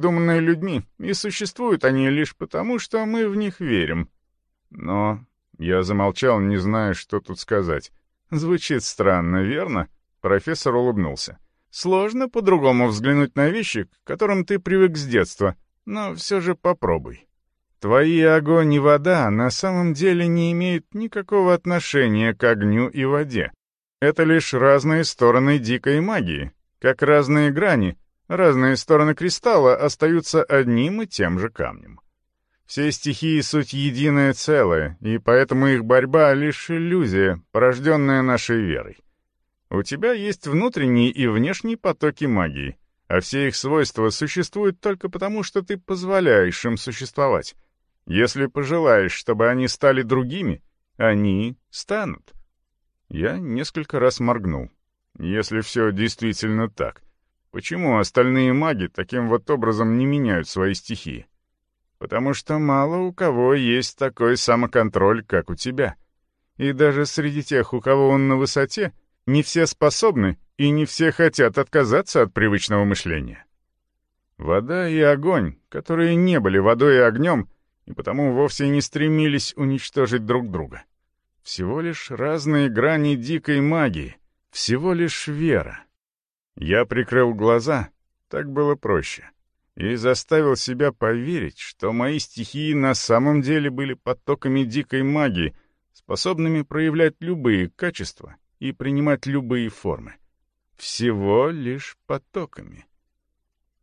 придуманные людьми, и существуют они лишь потому, что мы в них верим. Но я замолчал, не зная, что тут сказать. Звучит странно, верно? Профессор улыбнулся. Сложно по-другому взглянуть на вещи, к которым ты привык с детства, но все же попробуй. Твои огонь и вода на самом деле не имеют никакого отношения к огню и воде. Это лишь разные стороны дикой магии, как разные грани, разные стороны кристалла остаются одним и тем же камнем. Все стихии — суть единое целое, и поэтому их борьба — лишь иллюзия, порожденная нашей верой. У тебя есть внутренние и внешние потоки магии, а все их свойства существуют только потому, что ты позволяешь им существовать. Если пожелаешь, чтобы они стали другими, они станут. Я несколько раз моргнул. Если все действительно так, почему остальные маги таким вот образом не меняют свои стихии? Потому что мало у кого есть такой самоконтроль, как у тебя. И даже среди тех, у кого он на высоте, не все способны и не все хотят отказаться от привычного мышления. Вода и огонь, которые не были водой и огнем, и потому вовсе не стремились уничтожить друг друга. Всего лишь разные грани дикой магии, всего лишь вера. Я прикрыл глаза, так было проще, и заставил себя поверить, что мои стихии на самом деле были потоками дикой магии, способными проявлять любые качества и принимать любые формы. Всего лишь потоками.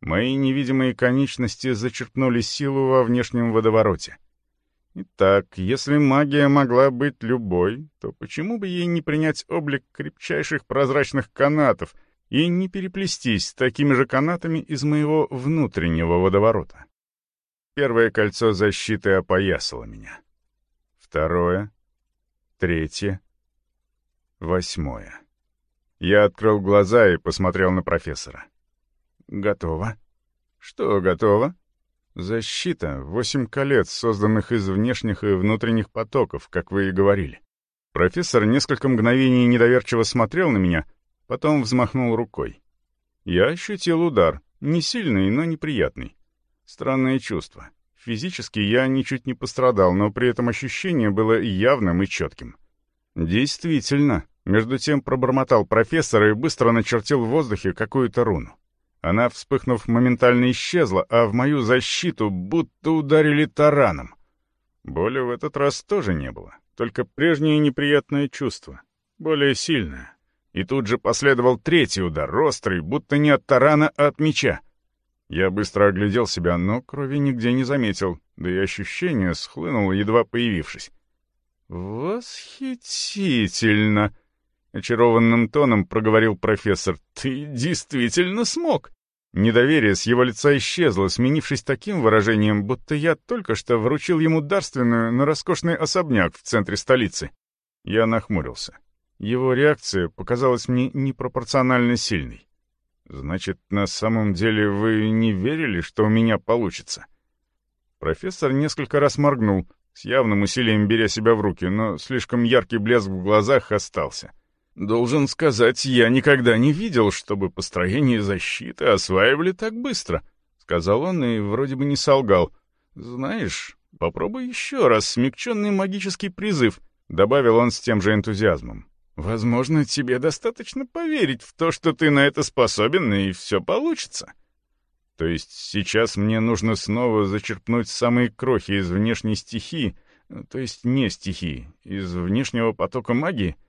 Мои невидимые конечности зачерпнули силу во внешнем водовороте — Итак, если магия могла быть любой, то почему бы ей не принять облик крепчайших прозрачных канатов и не переплестись такими же канатами из моего внутреннего водоворота? Первое кольцо защиты опоясало меня. Второе, третье, восьмое. Я открыл глаза и посмотрел на профессора. «Готово». «Что готово?» Защита — восемь колец, созданных из внешних и внутренних потоков, как вы и говорили. Профессор несколько мгновений недоверчиво смотрел на меня, потом взмахнул рукой. Я ощутил удар, не сильный, но неприятный. Странное чувство. Физически я ничуть не пострадал, но при этом ощущение было явным и четким. Действительно, между тем пробормотал профессор и быстро начертил в воздухе какую-то руну. Она, вспыхнув, моментально исчезла, а в мою защиту будто ударили тараном. Боли в этот раз тоже не было, только прежнее неприятное чувство, более сильное. И тут же последовал третий удар, острый, будто не от тарана, а от меча. Я быстро оглядел себя, но крови нигде не заметил, да и ощущение схлынуло, едва появившись. «Восхитительно!» Очарованным тоном проговорил профессор. «Ты действительно смог!» Недоверие с его лица исчезло, сменившись таким выражением, будто я только что вручил ему дарственную на роскошный особняк в центре столицы. Я нахмурился. Его реакция показалась мне непропорционально сильной. «Значит, на самом деле вы не верили, что у меня получится?» Профессор несколько раз моргнул, с явным усилием беря себя в руки, но слишком яркий блеск в глазах остался. Должен сказать, я никогда не видел, чтобы построение защиты осваивали так быстро, сказал он и вроде бы не солгал. Знаешь, попробуй еще раз смягченный магический призыв, добавил он с тем же энтузиазмом. Возможно, тебе достаточно поверить в то, что ты на это способен, и все получится. То есть сейчас мне нужно снова зачерпнуть самые крохи из внешней стихии, то есть не стихии, из внешнего потока магии —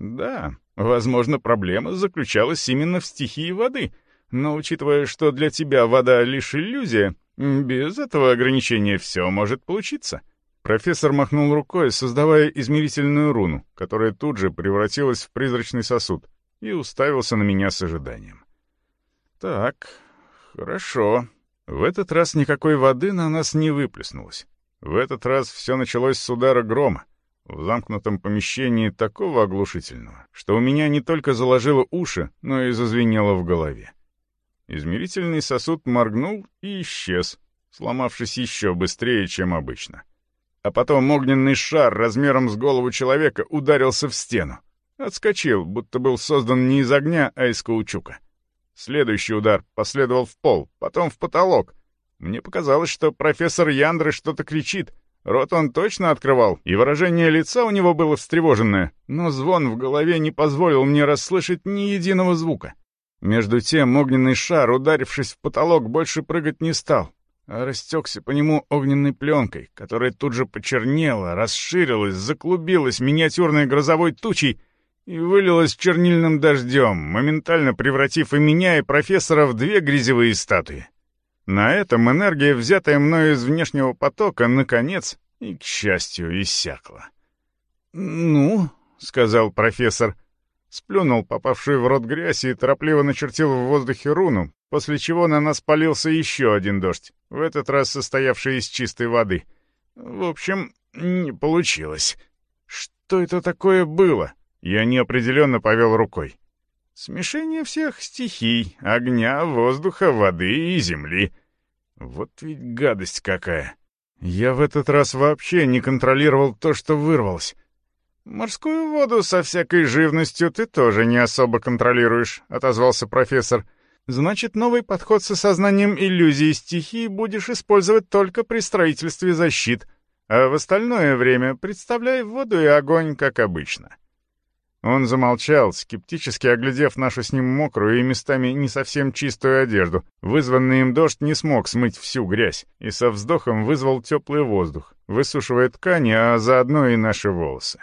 да, возможно, проблема заключалась именно в стихии воды, но учитывая, что для тебя вода лишь иллюзия, без этого ограничения все может получиться. Профессор махнул рукой, создавая измерительную руну, которая тут же превратилась в призрачный сосуд, и уставился на меня с ожиданием. «Так, хорошо. В этот раз никакой воды на нас не выплеснулось. В этот раз все началось с удара грома в замкнутом помещении такого оглушительного, что у меня не только заложило уши, но и зазвенело в голове. Измерительный сосуд моргнул и исчез, сломавшись еще быстрее, чем обычно. А потом огненный шар размером с голову человека ударился в стену. Отскочил, будто был создан не из огня, а из каучука. Следующий удар последовал в пол, потом в потолок, Мне показалось, что профессор Яндры что-то кричит. Рот он точно открывал, и выражение лица у него было встревоженное, но звон в голове не позволил мне расслышать ни единого звука. Между тем огненный шар, ударившись в потолок, больше прыгать не стал, а растекся по нему огненной пленкой, которая тут же почернела, расширилась, заклубилась миниатюрной грозовой тучей и вылилась чернильным дождем, моментально превратив и меня, и профессора в две грязевые статуи. На этом энергия, взятая мною из внешнего потока, наконец, и, к счастью, иссякла. «Ну», — сказал профессор, сплюнул попавшую в рот грязь и торопливо начертил в воздухе руну, после чего на нас полился еще один дождь, в этот раз состоявший из чистой воды. В общем, не получилось. Что это такое было? Я неопределенно повел рукой. Смешение всех стихий — огня, воздуха, воды и земли. Вот ведь гадость какая. Я в этот раз вообще не контролировал то, что вырвалось. «Морскую воду со всякой живностью ты тоже не особо контролируешь», — отозвался профессор. «Значит, новый подход с осознанием иллюзии стихии будешь использовать только при строительстве защит, а в остальное время представляй воду и огонь, как обычно». Он замолчал, скептически оглядев нашу с ним мокрую и местами не совсем чистую одежду. Вызванный им дождь не смог смыть всю грязь, и со вздохом вызвал теплый воздух, высушивая ткани, а заодно и наши волосы.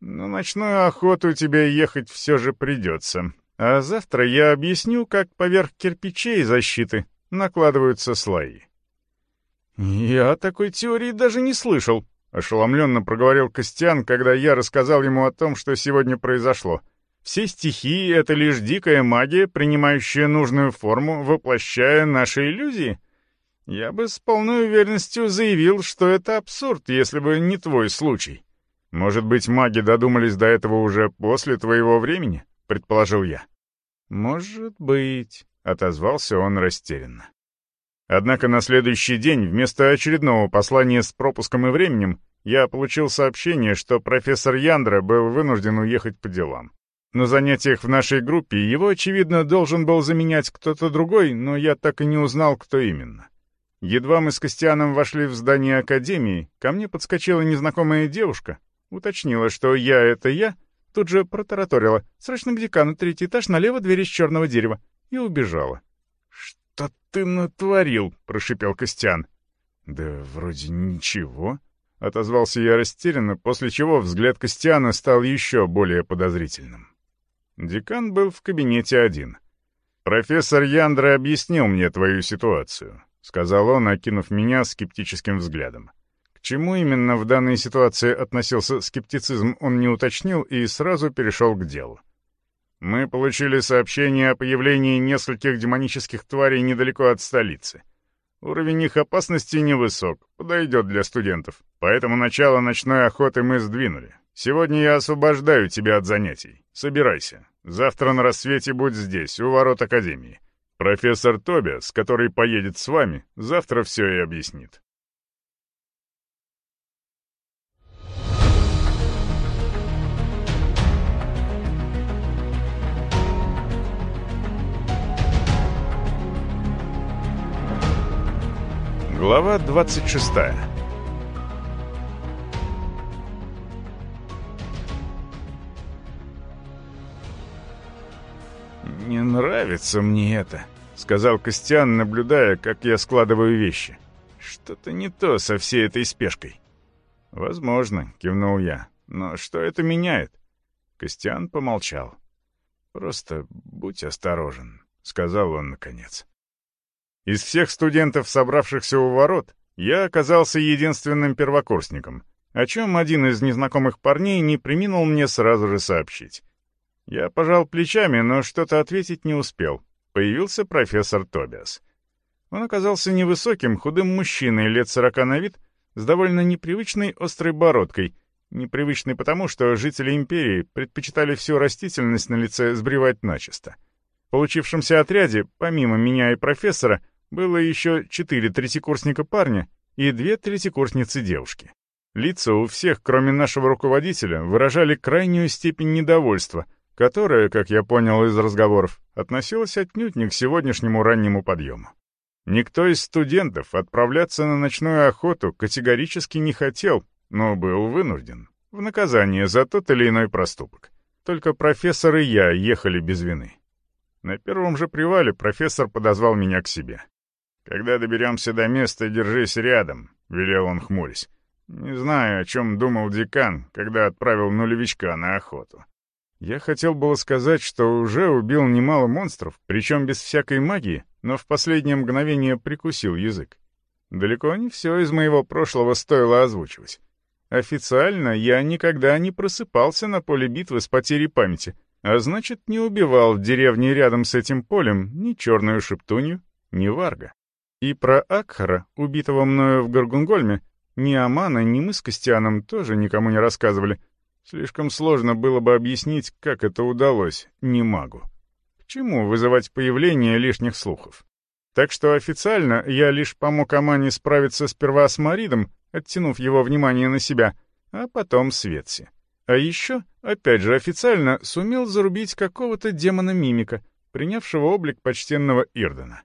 «На ночную охоту тебе ехать все же придется, а завтра я объясню, как поверх кирпичей защиты накладываются слои». «Я такой теории даже не слышал», — ошеломленно проговорил Костян, когда я рассказал ему о том, что сегодня произошло. «Все стихии — это лишь дикая магия, принимающая нужную форму, воплощая наши иллюзии. Я бы с полной уверенностью заявил, что это абсурд, если бы не твой случай. Может быть, маги додумались до этого уже после твоего времени?» — предположил я. «Может быть», — отозвался он растерянно. Однако на следующий день вместо очередного послания с пропуском и временем я получил сообщение, что профессор Яндра был вынужден уехать по делам. На занятиях в нашей группе его, очевидно, должен был заменять кто-то другой, но я так и не узнал, кто именно. Едва мы с Костяном вошли в здание Академии, ко мне подскочила незнакомая девушка, уточнила, что я — это я, тут же протараторила «Срочно к декану, третий этаж, налево дверь из черного дерева» и убежала. «Что ты натворил?» — прошипел Костян. «Да вроде ничего», — отозвался я растерянно, после чего взгляд Костяна стал еще более подозрительным. Декан был в кабинете один. «Профессор Яндра объяснил мне твою ситуацию», — сказал он, окинув меня скептическим взглядом. Чему именно в данной ситуации относился скептицизм, он не уточнил и сразу перешел к делу. Мы получили сообщение о появлении нескольких демонических тварей недалеко от столицы. Уровень их опасности невысок, подойдет для студентов. Поэтому начало ночной охоты мы сдвинули. Сегодня я освобождаю тебя от занятий. Собирайся. Завтра на рассвете будь здесь, у ворот Академии. Профессор Тобиас, который поедет с вами, завтра все и объяснит. Глава 26 «Не нравится мне это», — сказал Костян, наблюдая, как я складываю вещи. «Что-то не то со всей этой спешкой». «Возможно», — кивнул я. «Но что это меняет?» Костян помолчал. «Просто будь осторожен», — сказал он наконец. Из всех студентов, собравшихся у ворот, я оказался единственным первокурсником, о чем один из незнакомых парней не приминул мне сразу же сообщить. Я пожал плечами, но что-то ответить не успел. Появился профессор Тобиас. Он оказался невысоким, худым мужчиной лет сорока на вид, с довольно непривычной острой бородкой, непривычной потому, что жители империи предпочитали всю растительность на лице сбривать начисто. В получившемся отряде, помимо меня и профессора, было еще четыре третьекурсника парня и две третьекурсницы девушки. Лица у всех, кроме нашего руководителя, выражали крайнюю степень недовольства, которое, как я понял из разговоров, относилось отнюдь не к сегодняшнему раннему подъему. Никто из студентов отправляться на ночную охоту категорически не хотел, но был вынужден, в наказание за тот или иной проступок. Только профессор и я ехали без вины. На первом же привале профессор подозвал меня к себе. «Когда доберемся до места, держись рядом», — велел он хмурясь. Не знаю, о чем думал декан, когда отправил нулевичка на охоту. Я хотел было сказать, что уже убил немало монстров, причем без всякой магии, но в последнее мгновение прикусил язык. Далеко не все из моего прошлого стоило озвучивать. Официально я никогда не просыпался на поле битвы с потерей памяти, а значит, не убивал в деревне рядом с этим полем ни черную шептунью, ни варга. И про Акхара, убитого мною в Гаргунгольме, ни Амана, ни мы с Костяном тоже никому не рассказывали. Слишком сложно было бы объяснить, как это удалось, не магу. К чему вызывать появление лишних слухов? Так что официально я лишь помог Амане справиться сперва с Маридом, оттянув его внимание на себя, а потом с Ветси. А еще, опять же официально, сумел зарубить какого-то демона-мимика, принявшего облик почтенного Ирдена.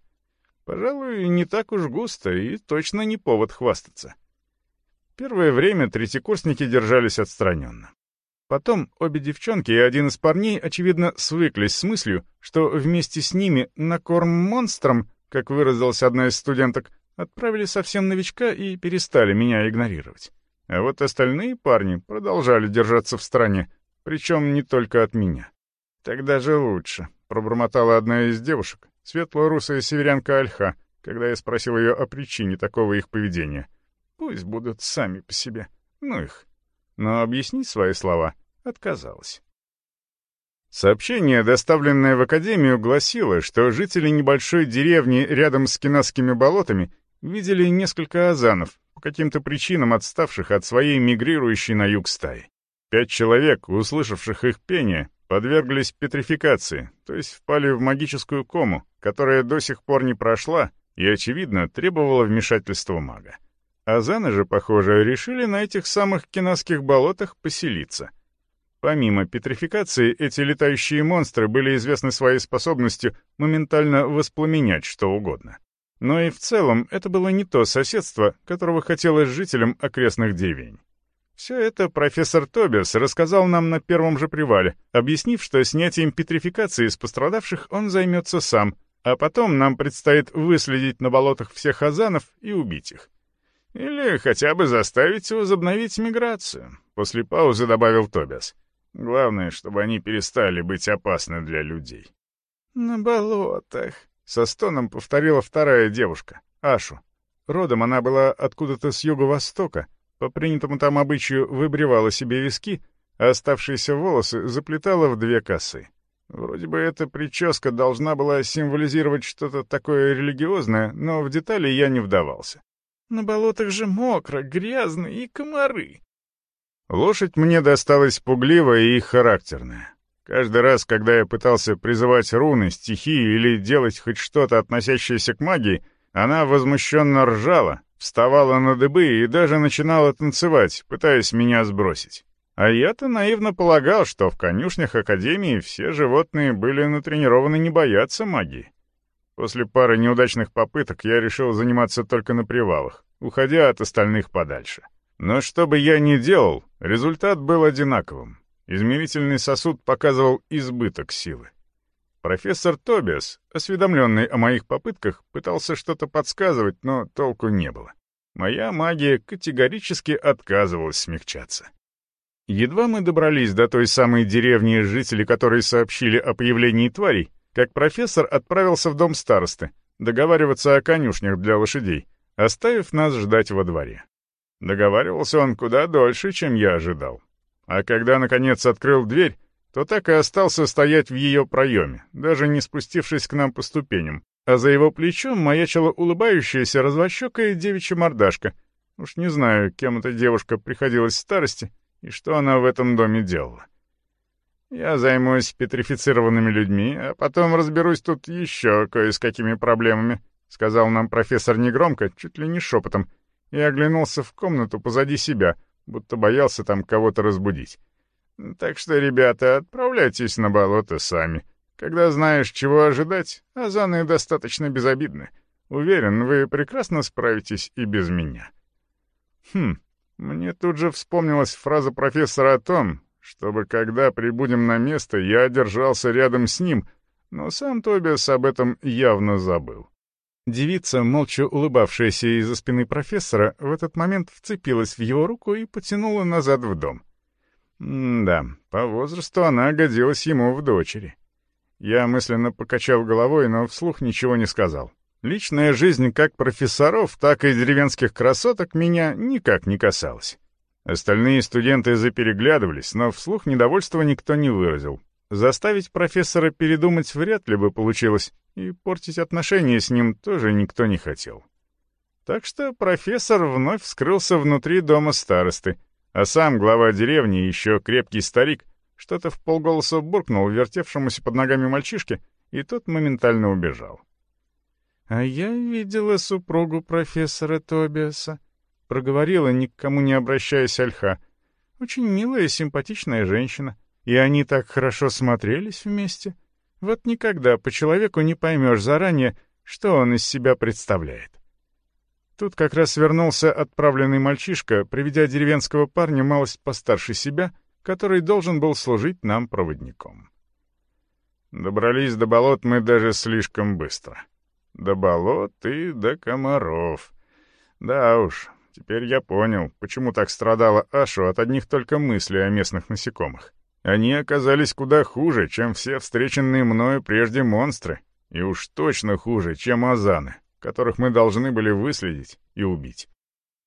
Пожалуй, не так уж густо и точно не повод хвастаться. Первое время третьекурсники держались отстраненно. Потом обе девчонки и один из парней, очевидно, свыклись с мыслью, что вместе с ними на корм монстрам, как выразилась одна из студенток, отправили совсем новичка и перестали меня игнорировать. А вот остальные парни продолжали держаться в стороне, причем не только от меня. «Тогда же лучше», — пробормотала одна из девушек, светло-русая северянка Альха, когда я спросил ее о причине такого их поведения. Пусть будут сами по себе. Ну их. Но объяснить свои слова отказалась. Сообщение, доставленное в Академию, гласило, что жители небольшой деревни рядом с Кинасскими болотами видели несколько азанов, по каким-то причинам отставших от своей мигрирующей на юг стаи. Пять человек, услышавших их пение, подверглись петрификации, то есть впали в магическую кому, которая до сих пор не прошла и, очевидно, требовала вмешательства мага. Азаны же, похоже, решили на этих самых кинасских болотах поселиться. Помимо петрификации, эти летающие монстры были известны своей способностью моментально воспламенять что угодно. Но и в целом это было не то соседство, которого хотелось жителям окрестных деревень. Все это профессор Тобиас рассказал нам на первом же привале, объяснив, что снятием петрификации из пострадавших он займется сам, а потом нам предстоит выследить на болотах всех азанов и убить их. Или хотя бы заставить возобновить миграцию», — после паузы добавил Тобиас. «Главное, чтобы они перестали быть опасны для людей». «На болотах», — со стоном повторила вторая девушка, Ашу. Родом она была откуда-то с юго-востока, по принятому там обычаю выбривала себе виски, а оставшиеся волосы заплетала в две косы. Вроде бы эта прическа должна была символизировать что-то такое религиозное, но в детали я не вдавался. На болотах же мокро, грязно и комары. Лошадь мне досталась пугливая и характерная. Каждый раз, когда я пытался призывать руны, стихии или делать хоть что-то, относящееся к магии, она возмущенно ржала, вставала на дыбы и даже начинала танцевать, пытаясь меня сбросить. А я-то наивно полагал, что в конюшнях Академии все животные были натренированы не бояться магии. После пары неудачных попыток я решил заниматься только на привалах, уходя от остальных подальше. Но что бы я ни делал, результат был одинаковым. Измерительный сосуд показывал избыток силы. Профессор Тобиас, осведомленный о моих попытках, пытался что-то подсказывать, но толку не было. Моя магия категорически отказывалась смягчаться. Едва мы добрались до той самой деревни, жители которой сообщили о появлении тварей, как профессор отправился в дом старосты, договариваться о конюшнях для лошадей, оставив нас ждать во дворе. Договаривался он куда дольше, чем я ожидал. А когда, наконец, открыл дверь, то так и остался стоять в ее проеме, даже не спустившись к нам по ступеням, а за его плечом маячила улыбающаяся развощекая девичья мордашка. Уж не знаю, кем эта девушка приходилась в старости и что она в этом доме делала. Я займусь петрифицированными людьми, а потом разберусь тут еще кое с какими проблемами», — сказал нам профессор негромко, чуть ли не шепотом, и оглянулся в комнату позади себя, будто боялся там кого-то разбудить. «Так что, ребята, отправляйтесь на болото сами. Когда знаешь, чего ожидать, азаны достаточно безобидны. Уверен, вы прекрасно справитесь и без меня». Хм, мне тут же вспомнилась фраза профессора о том, чтобы когда прибудем на место, я держался рядом с ним, но сам Тобиас об этом явно забыл. Девица, молча улыбавшаяся из-за спины профессора, в этот момент вцепилась в его руку и потянула назад в дом. М да, по возрасту она годилась ему в дочери. Я мысленно покачал головой, но вслух ничего не сказал. Личная жизнь как профессоров, так и деревенских красоток меня никак не касалась. Остальные студенты запереглядывались, но вслух недовольства никто не выразил. Заставить профессора передумать вряд ли бы получилось, и портить отношения с ним тоже никто не хотел. Так что профессор вновь вскрылся внутри дома старосты, а сам глава деревни, еще крепкий старик, что-то в полголоса буркнул вертевшемуся под ногами мальчишке, и тот моментально убежал. «А я видела супругу профессора Тобиаса», — проговорила, никому не обращаясь Альха. «Очень милая и симпатичная женщина, и они так хорошо смотрелись вместе. Вот никогда по человеку не поймешь заранее, что он из себя представляет». Тут как раз вернулся отправленный мальчишка, приведя деревенского парня малость постарше себя, который должен был служить нам проводником. Добрались до болот мы даже слишком быстро. До болот и до комаров. Да уж, теперь я понял, почему так страдала Ашу от одних только мыслей о местных насекомых. Они оказались куда хуже, чем все встреченные мною прежде монстры, и уж точно хуже, чем азаны, которых мы должны были выследить и убить.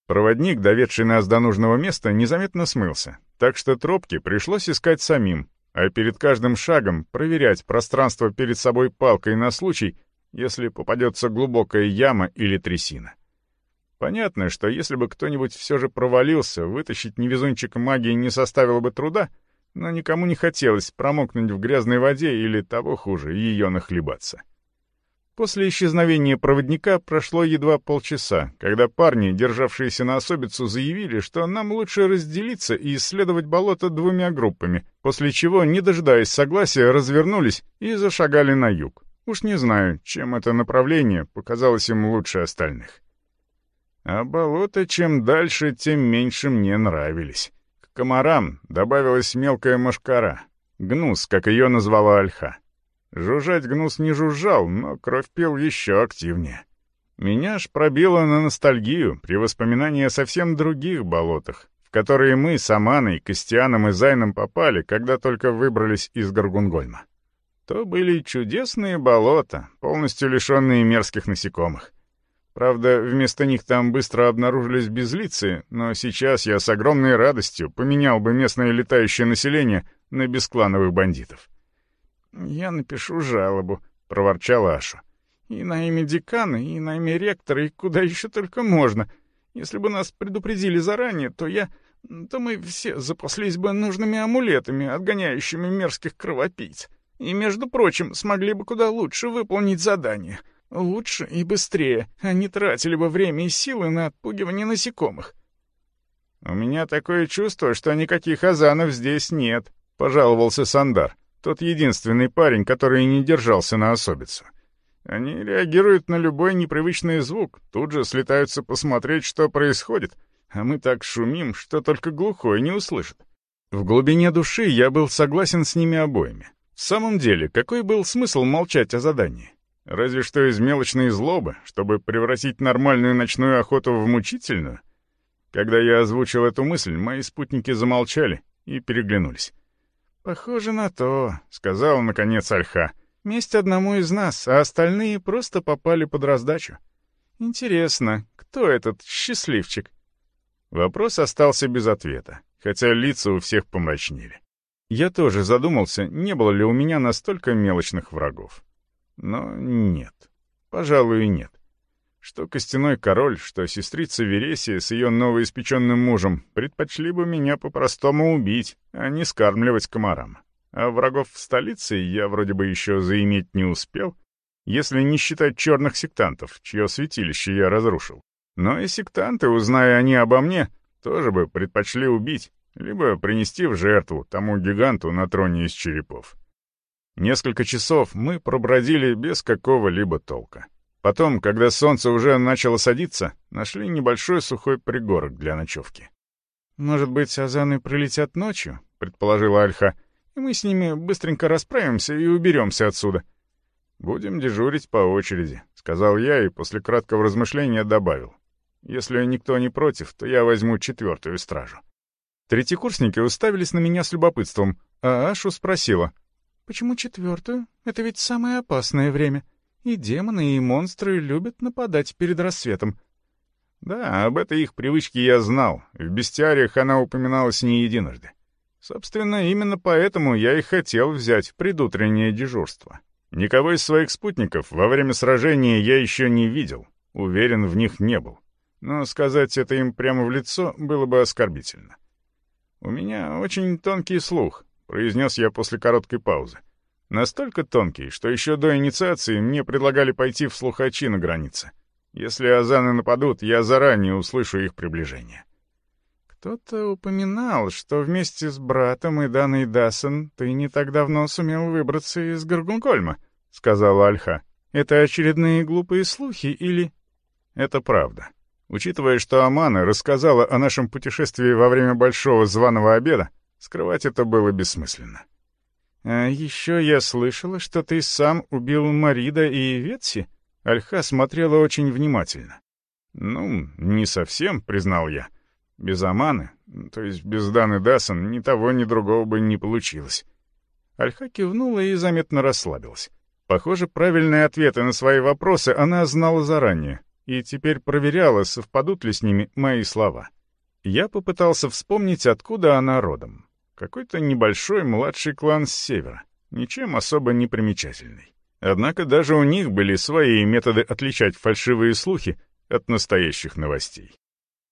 Проводник, доведший нас до нужного места, незаметно смылся, так что тропки пришлось искать самим, а перед каждым шагом проверять пространство перед собой палкой на случай, если попадется глубокая яма или трясина. Понятно, что если бы кто-нибудь все же провалился, вытащить невезунчика магии не составило бы труда, но никому не хотелось промокнуть в грязной воде или, того хуже, ее нахлебаться. После исчезновения проводника прошло едва полчаса, когда парни, державшиеся на особицу, заявили, что нам лучше разделиться и исследовать болото двумя группами, после чего, не дожидаясь согласия, развернулись и зашагали на юг. Уж не знаю, чем это направление показалось им лучше остальных. А болота чем дальше, тем меньше мне нравились. К комарам добавилась мелкая мошкара, гнус, как ее назвала Альха. Жужжать гнус не жужжал, но кровь пил еще активнее. Меня ж пробило на ностальгию при воспоминании о совсем других болотах, в которые мы с Аманой, Костианом и Зайном попали, когда только выбрались из Гаргунгольма то были чудесные болота, полностью лишенные мерзких насекомых. Правда, вместо них там быстро обнаружились безлицы, но сейчас я с огромной радостью поменял бы местное летающее население на бесклановых бандитов. «Я напишу жалобу», — проворчал Аша. «И на имя декана, и на имя ректора, и куда еще только можно. Если бы нас предупредили заранее, то я... то мы все запаслись бы нужными амулетами, отгоняющими мерзких кровопийц. И, между прочим, смогли бы куда лучше выполнить задание. Лучше и быстрее, а не тратили бы время и силы на отпугивание насекомых. «У меня такое чувство, что никаких азанов здесь нет», — пожаловался Сандар, тот единственный парень, который не держался на особицу. «Они реагируют на любой непривычный звук, тут же слетаются посмотреть, что происходит, а мы так шумим, что только глухой не услышит». В глубине души я был согласен с ними обоими. В самом деле, какой был смысл молчать о задании? Разве что из мелочной злобы, чтобы превратить нормальную ночную охоту в мучительную? Когда я озвучил эту мысль, мои спутники замолчали и переглянулись. «Похоже на то», — сказал, наконец, Альха. «Месть одному из нас, а остальные просто попали под раздачу. Интересно, кто этот счастливчик?» Вопрос остался без ответа, хотя лица у всех помрачнели. Я тоже задумался, не было ли у меня настолько мелочных врагов. Но нет. Пожалуй, нет. Что костяной король, что сестрица Вересия с ее новоиспеченным мужем предпочли бы меня по-простому убить, а не скармливать комарам. А врагов в столице я вроде бы еще заиметь не успел, если не считать черных сектантов, чье святилище я разрушил. Но и сектанты, узная они обо мне, тоже бы предпочли убить, либо принести в жертву тому гиганту на троне из черепов. Несколько часов мы пробродили без какого-либо толка. Потом, когда солнце уже начало садиться, нашли небольшой сухой пригорок для ночевки. «Может быть, азаны прилетят ночью?» — предположила Альха. «И мы с ними быстренько расправимся и уберемся отсюда». «Будем дежурить по очереди», — сказал я и после краткого размышления добавил. «Если никто не против, то я возьму четвертую стражу». Третьекурсники уставились на меня с любопытством, а Ашу спросила. «Почему четвертую? Это ведь самое опасное время. И демоны, и монстры любят нападать перед рассветом». Да, об этой их привычке я знал. В бестиариях она упоминалась не единожды. Собственно, именно поэтому я и хотел взять предутреннее дежурство. Никого из своих спутников во время сражения я еще не видел, уверен, в них не был. Но сказать это им прямо в лицо было бы оскорбительно. «У меня очень тонкий слух», — произнес я после короткой паузы. Настолько тонкий, что еще до инициации мне предлагали пойти в слухачи на границе. Если азаны нападут, я заранее услышу их приближение. «Кто-то упоминал, что вместе с братом и Даной Дассон ты не так давно сумел выбраться из Гаргункольма», — сказала Альха. «Это очередные глупые слухи или...» «Это правда. Учитывая, что Амана рассказала о нашем путешествии во время большого званого обеда, скрывать это было бессмысленно. «А еще я слышала, что ты сам убил Марида и Ветси?» Альха смотрела очень внимательно. «Ну, не совсем», — признал я. «Без Аманы, то есть без Даны Дасан, ни того, ни другого бы не получилось». Альха кивнула и заметно расслабилась. Похоже, правильные ответы на свои вопросы она знала заранее, и теперь проверяла, совпадут ли с ними мои слова. Я попытался вспомнить, откуда она родом. Какой-то небольшой младший клан с севера, ничем особо не примечательный. Однако даже у них были свои методы отличать фальшивые слухи от настоящих новостей.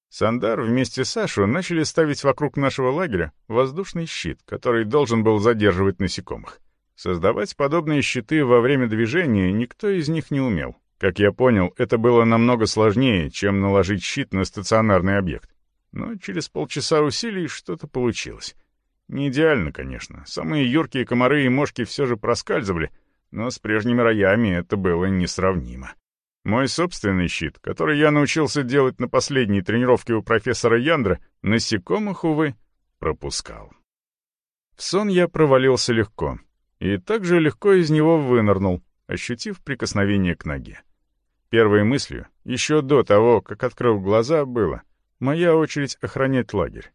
Сандар вместе с Сашу начали ставить вокруг нашего лагеря воздушный щит, который должен был задерживать насекомых. Создавать подобные щиты во время движения никто из них не умел. Как я понял, это было намного сложнее, чем наложить щит на стационарный объект. Но через полчаса усилий что-то получилось. Не идеально, конечно. Самые юркие комары и мошки все же проскальзывали, но с прежними роями это было несравнимо. Мой собственный щит, который я научился делать на последней тренировке у профессора Яндра, насекомых, увы, пропускал. В сон я провалился легко, и также легко из него вынырнул, ощутив прикосновение к ноге. Первой мыслью, еще до того, как открыл глаза, было «моя очередь охранять лагерь».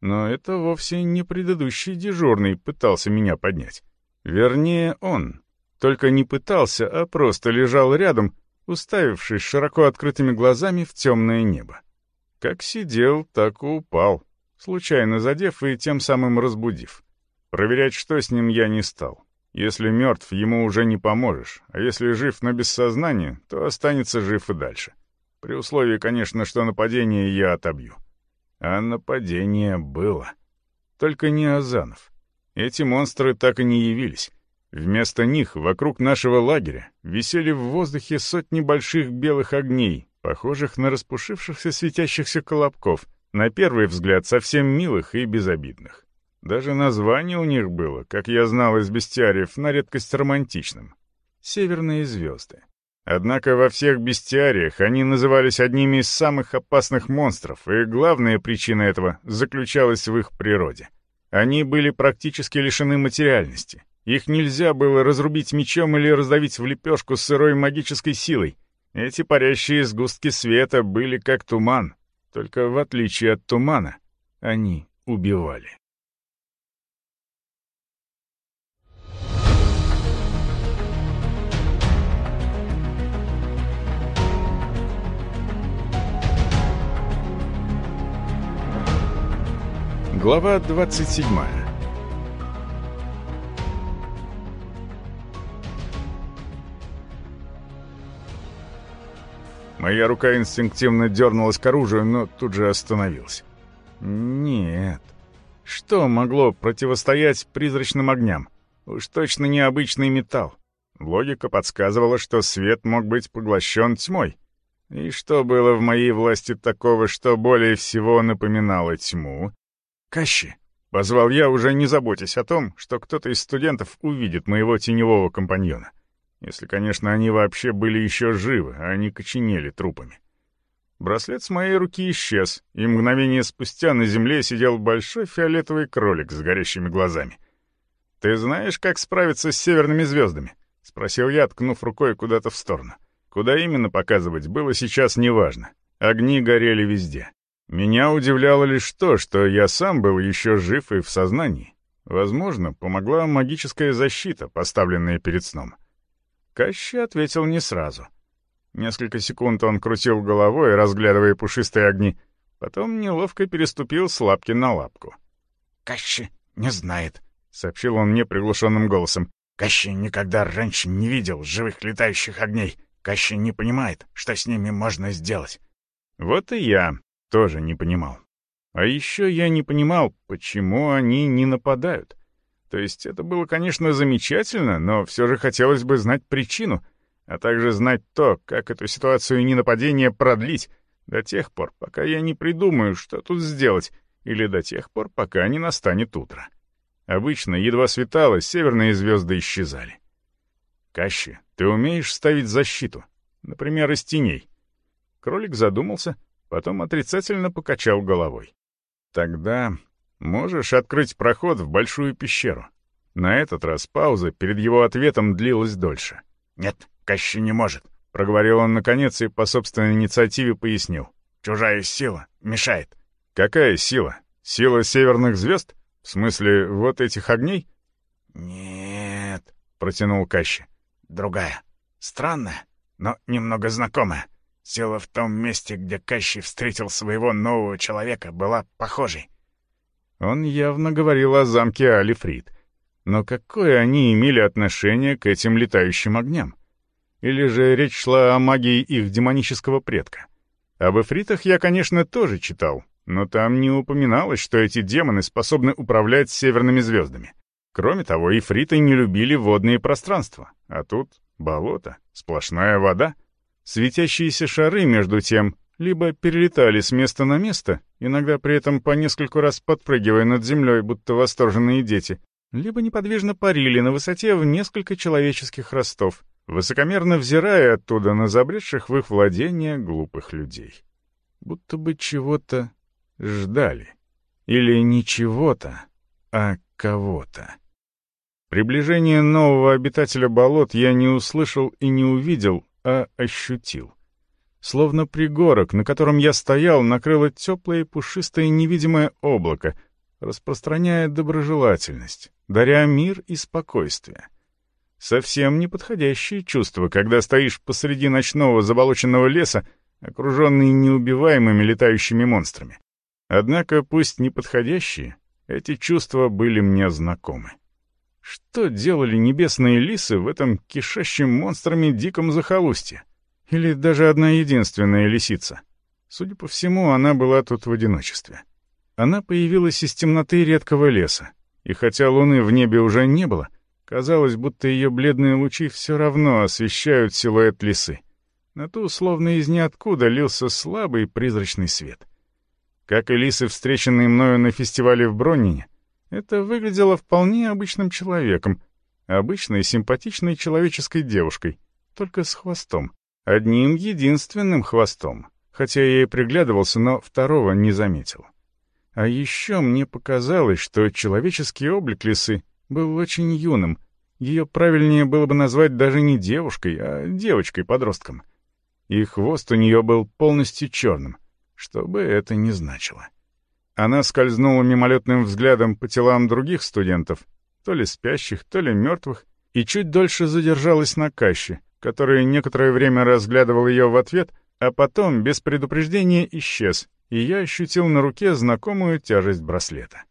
Но это вовсе не предыдущий дежурный пытался меня поднять. Вернее, он. Только не пытался, а просто лежал рядом, уставившись широко открытыми глазами в темное небо. Как сидел, так и упал, случайно задев и тем самым разбудив. Проверять, что с ним, я не стал. Если мертв, ему уже не поможешь, а если жив, но без сознания, то останется жив и дальше. При условии, конечно, что нападение я отобью. А нападение было. Только не Азанов. Эти монстры так и не явились. Вместо них вокруг нашего лагеря висели в воздухе сотни больших белых огней, похожих на распушившихся светящихся колобков, на первый взгляд совсем милых и безобидных. Даже название у них было, как я знал из бестиариев, на редкость романтичным. «Северные звезды». Однако во всех бестиариях они назывались одними из самых опасных монстров, и главная причина этого заключалась в их природе. Они были практически лишены материальности. Их нельзя было разрубить мечом или раздавить в лепешку с сырой магической силой. Эти парящие сгустки света были как туман, только в отличие от тумана они убивали. Глава 27 Моя рука инстинктивно дернулась к оружию, но тут же остановилась. Нет. Что могло противостоять призрачным огням? Уж точно необычный металл. Логика подсказывала, что свет мог быть поглощен тьмой. И что было в моей власти такого, что более всего напоминало тьму, «Кащи!» — позвал я, уже не заботясь о том, что кто-то из студентов увидит моего теневого компаньона. Если, конечно, они вообще были еще живы, а не коченели трупами. Браслет с моей руки исчез, и мгновение спустя на земле сидел большой фиолетовый кролик с горящими глазами. «Ты знаешь, как справиться с северными звездами?» — спросил я, ткнув рукой куда-то в сторону. Куда именно показывать, было сейчас неважно. Огни горели везде. Меня удивляло лишь то, что я сам был еще жив и в сознании. Возможно, помогла магическая защита, поставленная перед сном. Кащи ответил не сразу — Несколько секунд он крутил головой, разглядывая пушистые огни, потом неловко переступил с лапки на лапку. «Кащи не знает», — сообщил он мне приглушенным голосом. «Кащи никогда раньше не видел живых летающих огней. Кащи не понимает, что с ними можно сделать». Вот и я тоже не понимал. А еще я не понимал, почему они не нападают. То есть это было, конечно, замечательно, но все же хотелось бы знать причину — а также знать то, как эту ситуацию ненападения продлить до тех пор, пока я не придумаю, что тут сделать, или до тех пор, пока не настанет утро. Обычно, едва светало, северные звезды исчезали. «Кащи, ты умеешь ставить защиту? Например, из теней?» Кролик задумался, потом отрицательно покачал головой. «Тогда можешь открыть проход в большую пещеру». На этот раз пауза перед его ответом длилась дольше. «Нет, Кащи не может», — проговорил он наконец и по собственной инициативе пояснил. «Чужая сила мешает». «Какая сила? Сила северных звезд? В смысле, вот этих огней?» «Нет», — протянул Кащи. «Другая. Странная, но немного знакомая. Сила в том месте, где Кащи встретил своего нового человека, была похожей». Он явно говорил о замке Алифрид. Но какое они имели отношение к этим летающим огням? Или же речь шла о магии их демонического предка? Об эфритах я, конечно, тоже читал, но там не упоминалось, что эти демоны способны управлять северными звездами. Кроме того, эфриты не любили водные пространства, а тут болото, сплошная вода. Светящиеся шары, между тем, либо перелетали с места на место, иногда при этом по нескольку раз подпрыгивая над землей, будто восторженные дети, либо неподвижно парили на высоте в несколько человеческих ростов, высокомерно взирая оттуда на забредших в их владение глупых людей. Будто бы чего-то ждали. Или не чего-то, а кого-то. Приближение нового обитателя болот я не услышал и не увидел, а ощутил. Словно пригорок, на котором я стоял, накрыло теплое пушистое невидимое облако, распространяя доброжелательность, даря мир и спокойствие. Совсем неподходящее чувство, когда стоишь посреди ночного заболоченного леса, окруженный неубиваемыми летающими монстрами. Однако, пусть неподходящие, эти чувства были мне знакомы. Что делали небесные лисы в этом кишащем монстрами диком захолустье? Или даже одна единственная лисица? Судя по всему, она была тут в одиночестве. Она появилась из темноты редкого леса, и хотя луны в небе уже не было, Казалось, будто ее бледные лучи все равно освещают силуэт лисы. На ту, словно из ниоткуда, лился слабый призрачный свет. Как и лисы, встреченные мною на фестивале в Броннине, это выглядело вполне обычным человеком, обычной симпатичной человеческой девушкой, только с хвостом. Одним единственным хвостом, хотя я и приглядывался, но второго не заметил. А еще мне показалось, что человеческий облик лисы был очень юным. Ее правильнее было бы назвать даже не девушкой, а девочкой-подростком. И хвост у нее был полностью черным, что бы это ни значило. Она скользнула мимолетным взглядом по телам других студентов, то ли спящих, то ли мертвых, и чуть дольше задержалась на Каще, который некоторое время разглядывал ее в ответ, а потом, без предупреждения, исчез, и я ощутил на руке знакомую тяжесть браслета.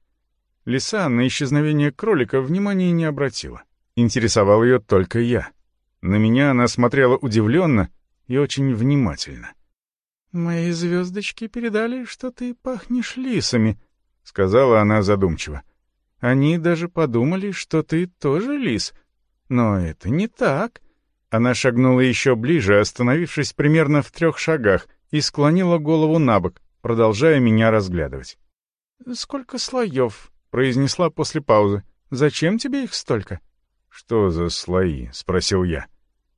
Лиса на исчезновение кролика внимания не обратила. Интересовал ее только я. На меня она смотрела удивленно и очень внимательно. «Мои звездочки передали, что ты пахнешь лисами», — сказала она задумчиво. «Они даже подумали, что ты тоже лис. Но это не так». Она шагнула еще ближе, остановившись примерно в трех шагах, и склонила голову на бок, продолжая меня разглядывать. «Сколько слоев — произнесла после паузы. «Зачем тебе их столько?» «Что за слои?» — спросил я.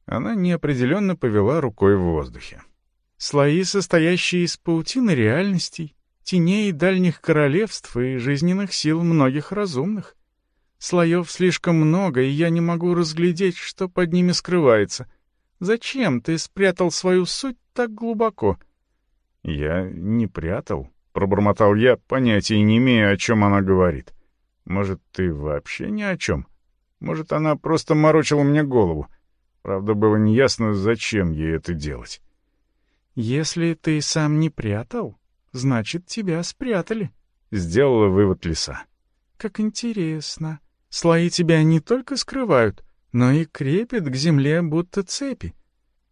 Она неопределенно повела рукой в воздухе. «Слои, состоящие из паутины реальностей, теней дальних королевств и жизненных сил многих разумных. Слоев слишком много, и я не могу разглядеть, что под ними скрывается. Зачем ты спрятал свою суть так глубоко?» «Я не прятал», — пробормотал я, понятия не имея, о чем она говорит. «Может, ты вообще ни о чем? Может, она просто морочила мне голову? Правда, было неясно, зачем ей это делать». «Если ты сам не прятал, значит, тебя спрятали», — сделала вывод лиса. «Как интересно. Слои тебя не только скрывают, но и крепят к земле, будто цепи.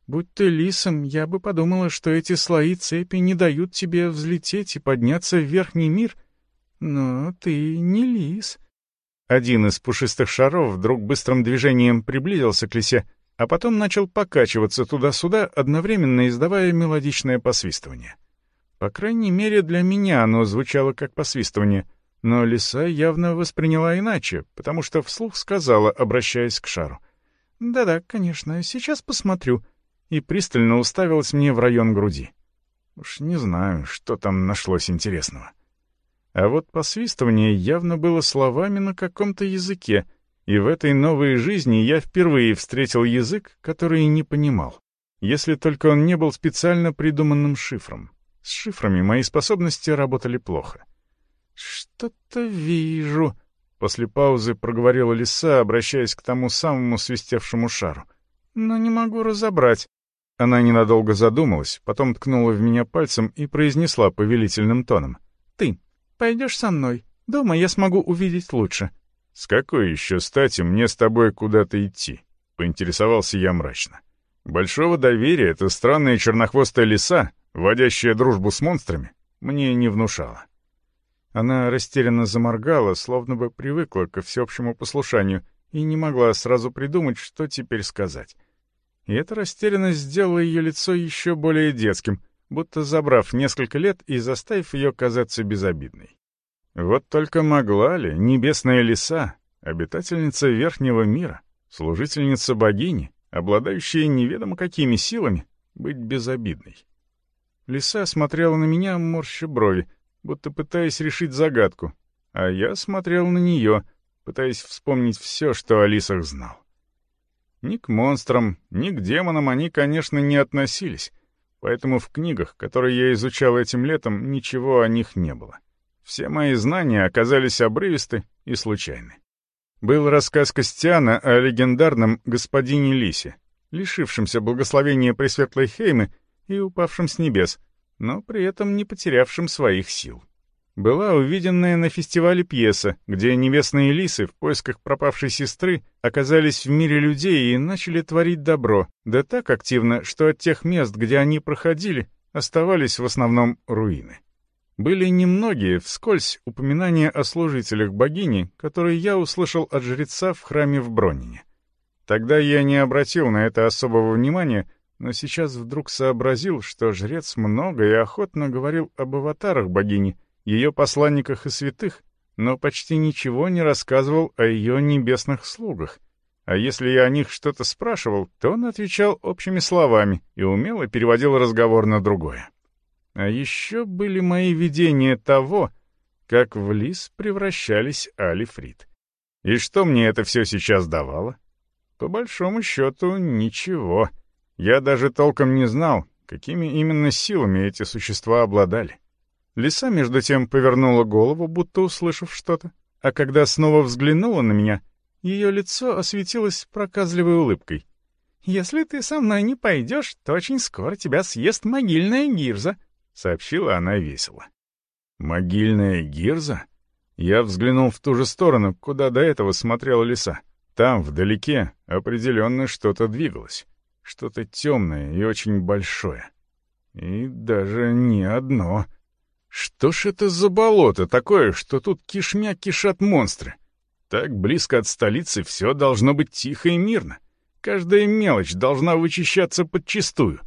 Будь ты лисом, я бы подумала, что эти слои цепи не дают тебе взлететь и подняться в верхний мир. Но ты не лис». Один из пушистых шаров вдруг быстрым движением приблизился к лисе, а потом начал покачиваться туда-сюда, одновременно издавая мелодичное посвистывание. По крайней мере, для меня оно звучало как посвистывание, но лиса явно восприняла иначе, потому что вслух сказала, обращаясь к шару. «Да-да, конечно, сейчас посмотрю», и пристально уставилась мне в район груди. Уж не знаю, что там нашлось интересного. А вот посвистывание явно было словами на каком-то языке, и в этой новой жизни я впервые встретил язык, который не понимал, если только он не был специально придуманным шифром. С шифрами мои способности работали плохо. «Что-то вижу», — после паузы проговорила лиса, обращаясь к тому самому свистевшему шару. «Но не могу разобрать». Она ненадолго задумалась, потом ткнула в меня пальцем и произнесла повелительным тоном. «Ты пойдешь со мной? Дома я смогу увидеть лучше». «С какой еще стати мне с тобой куда-то идти?» — поинтересовался я мрачно. «Большого доверия эта странная чернохвостая лиса, водящая дружбу с монстрами, мне не внушала». Она растерянно заморгала, словно бы привыкла ко всеобщему послушанию, и не могла сразу придумать, что теперь сказать. И эта растерянность сделала ее лицо еще более детским, будто забрав несколько лет и заставив ее казаться безобидной. Вот только могла ли небесная лиса, обитательница верхнего мира, служительница богини, обладающая неведомо какими силами, быть безобидной? Лиса смотрела на меня, морща брови, будто пытаясь решить загадку, а я смотрел на нее, пытаясь вспомнить все, что о лисах знал. Ни к монстрам, ни к демонам они, конечно, не относились, поэтому в книгах, которые я изучал этим летом, ничего о них не было. Все мои знания оказались обрывисты и случайны. Был рассказ Костяна о легендарном господине Лисе, лишившемся благословения Пресветлой Хеймы и упавшем с небес, но при этом не потерявшем своих сил. Была увиденная на фестивале пьеса, где небесные лисы в поисках пропавшей сестры оказались в мире людей и начали творить добро, да так активно, что от тех мест, где они проходили, оставались в основном руины. Были немногие, вскользь, упоминания о служителях богини, которые я услышал от жреца в храме в Бронине. Тогда я не обратил на это особого внимания, но сейчас вдруг сообразил, что жрец много и охотно говорил об аватарах богини, ее посланниках и святых, но почти ничего не рассказывал о ее небесных слугах. А если я о них что-то спрашивал, то он отвечал общими словами и умело переводил разговор на другое. А еще были мои видения того, как в лис превращались Алифрит. И что мне это все сейчас давало? По большому счету, ничего. Я даже толком не знал, какими именно силами эти существа обладали. Лиса, между тем, повернула голову, будто услышав что-то, а когда снова взглянула на меня, ее лицо осветилось проказливой улыбкой. «Если ты со мной не пойдешь, то очень скоро тебя съест могильная гирза», сообщила она весело. «Могильная гирза?» Я взглянул в ту же сторону, куда до этого смотрела лиса. Там, вдалеке, определенно что-то двигалось. Что-то темное и очень большое. И даже не одно. Что ж это за болото такое, что тут кишмя кишат монстры? Так близко от столицы все должно быть тихо и мирно. Каждая мелочь должна вычищаться подчистую.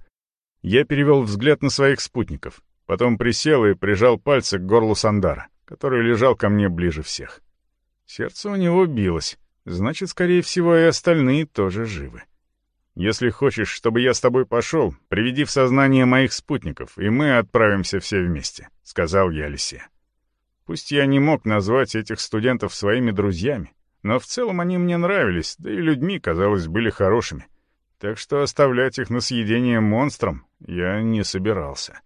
Я перевел взгляд на своих спутников, потом присел и прижал пальцы к горлу Сандара, который лежал ко мне ближе всех. Сердце у него билось, значит, скорее всего, и остальные тоже живы. Если хочешь, чтобы я с тобой пошел, приведи в сознание моих спутников, и мы отправимся все вместе», — сказал я Лисе. Пусть я не мог назвать этих студентов своими друзьями, но в целом они мне нравились, да и людьми, казалось, были хорошими. Так что оставлять их на съедение монстрам я не собирался.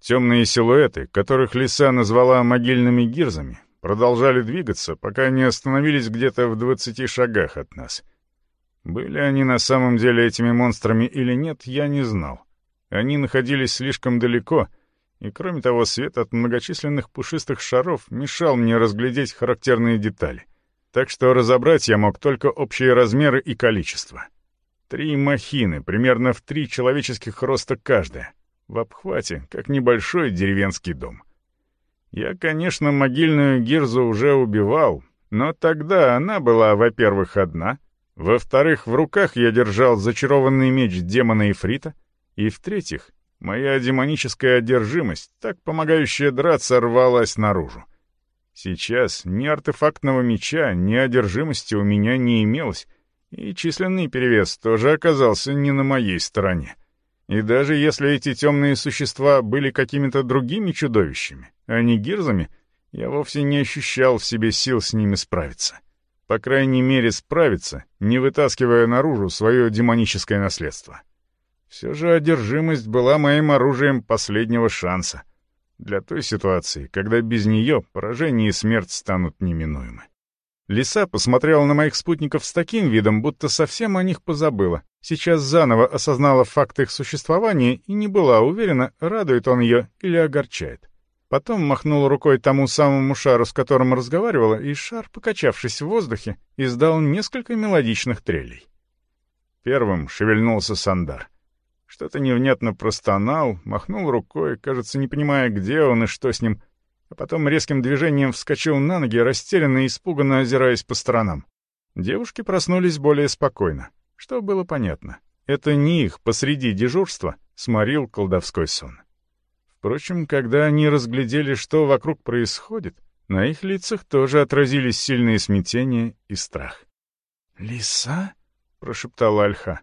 Темные силуэты, которых лиса назвала могильными гирзами, продолжали двигаться, пока не остановились где-то в двадцати шагах от нас — были они на самом деле этими монстрами или нет, я не знал. Они находились слишком далеко, и кроме того, свет от многочисленных пушистых шаров мешал мне разглядеть характерные детали. Так что разобрать я мог только общие размеры и количество. Три махины, примерно в три человеческих роста каждая, в обхвате, как небольшой деревенский дом. Я, конечно, могильную гирзу уже убивал, но тогда она была, во-первых, одна — во-вторых, в руках я держал зачарованный меч демона Ифрита. И в-третьих, моя демоническая одержимость, так помогающая драться, рвалась наружу. Сейчас ни артефактного меча, ни одержимости у меня не имелось, и численный перевес тоже оказался не на моей стороне. И даже если эти темные существа были какими-то другими чудовищами, а не гирзами, я вовсе не ощущал в себе сил с ними справиться по крайней мере, справиться, не вытаскивая наружу свое демоническое наследство. Все же одержимость была моим оружием последнего шанса. Для той ситуации, когда без нее поражение и смерть станут неминуемы. Лиса посмотрела на моих спутников с таким видом, будто совсем о них позабыла. Сейчас заново осознала факт их существования и не была уверена, радует он ее или огорчает. Потом махнул рукой тому самому шару, с которым разговаривала, и шар, покачавшись в воздухе, издал несколько мелодичных трелей. Первым шевельнулся Сандар. Что-то невнятно простонал, махнул рукой, кажется, не понимая, где он и что с ним, а потом резким движением вскочил на ноги, растерянно и испуганно озираясь по сторонам. Девушки проснулись более спокойно, что было понятно. Это не их посреди дежурства сморил колдовской сон. Впрочем, когда они разглядели, что вокруг происходит, на их лицах тоже отразились сильные смятения и страх. «Лиса?» — прошептала Альха.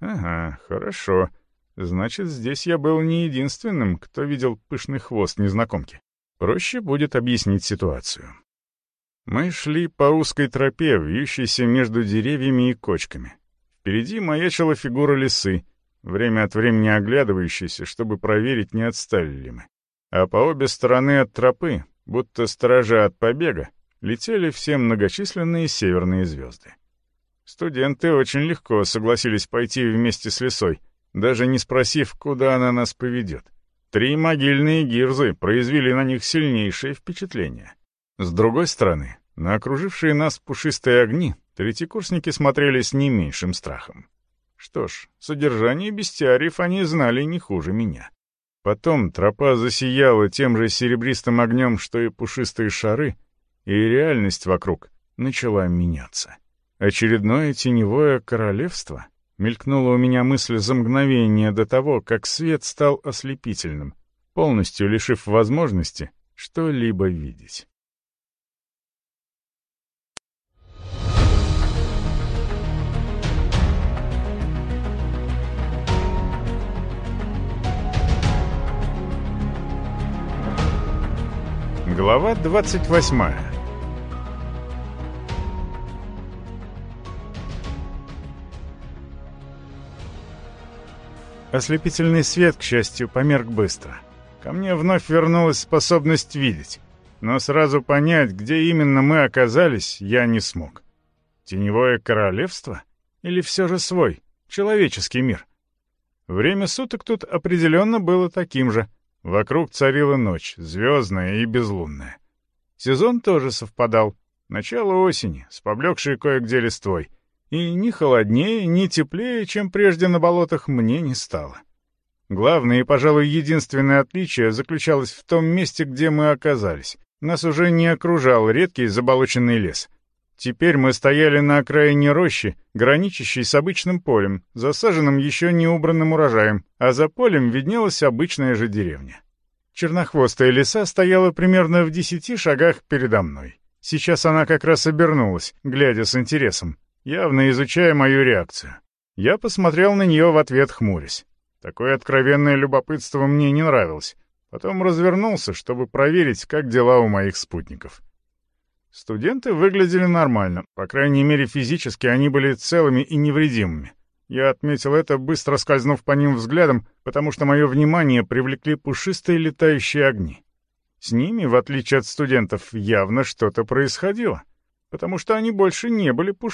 «Ага, хорошо. Значит, здесь я был не единственным, кто видел пышный хвост незнакомки. Проще будет объяснить ситуацию». Мы шли по узкой тропе, вьющейся между деревьями и кочками. Впереди маячила фигура лисы, время от времени оглядывающийся, чтобы проверить, не отстали ли мы. А по обе стороны от тропы, будто сторожа от побега, летели все многочисленные северные звезды. Студенты очень легко согласились пойти вместе с лесой, даже не спросив, куда она нас поведет. Три могильные гирзы произвели на них сильнейшее впечатление. С другой стороны, на окружившие нас пушистые огни третьекурсники смотрели с не меньшим страхом. Что ж, содержание бестиариев они знали не хуже меня. Потом тропа засияла тем же серебристым огнем, что и пушистые шары, и реальность вокруг начала меняться. Очередное теневое королевство мелькнула у меня мысль за мгновение до того, как свет стал ослепительным, полностью лишив возможности что-либо видеть. Глава 28 Ослепительный свет, к счастью, померк быстро. Ко мне вновь вернулась способность видеть, но сразу понять, где именно мы оказались, я не смог. Теневое королевство? Или все же свой, человеческий мир? Время суток тут определенно было таким же — Вокруг царила ночь, звездная и безлунная. Сезон тоже совпадал. Начало осени, с поблекшей кое-где листвой. И ни холоднее, ни теплее, чем прежде на болотах, мне не стало. Главное и, пожалуй, единственное отличие заключалось в том месте, где мы оказались. Нас уже не окружал редкий заболоченный лес — Теперь мы стояли на окраине рощи, граничащей с обычным полем, засаженным еще не убранным урожаем, а за полем виднелась обычная же деревня. Чернохвостая лиса стояла примерно в десяти шагах передо мной. Сейчас она как раз обернулась, глядя с интересом, явно изучая мою реакцию. Я посмотрел на нее в ответ, хмурясь. Такое откровенное любопытство мне не нравилось. Потом развернулся, чтобы проверить, как дела у моих спутников. Студенты выглядели нормально, по крайней мере физически они были целыми и невредимыми. Я отметил это, быстро скользнув по ним взглядом, потому что мое внимание привлекли пушистые летающие огни. С ними, в отличие от студентов, явно что-то происходило, потому что они больше не были пушистыми.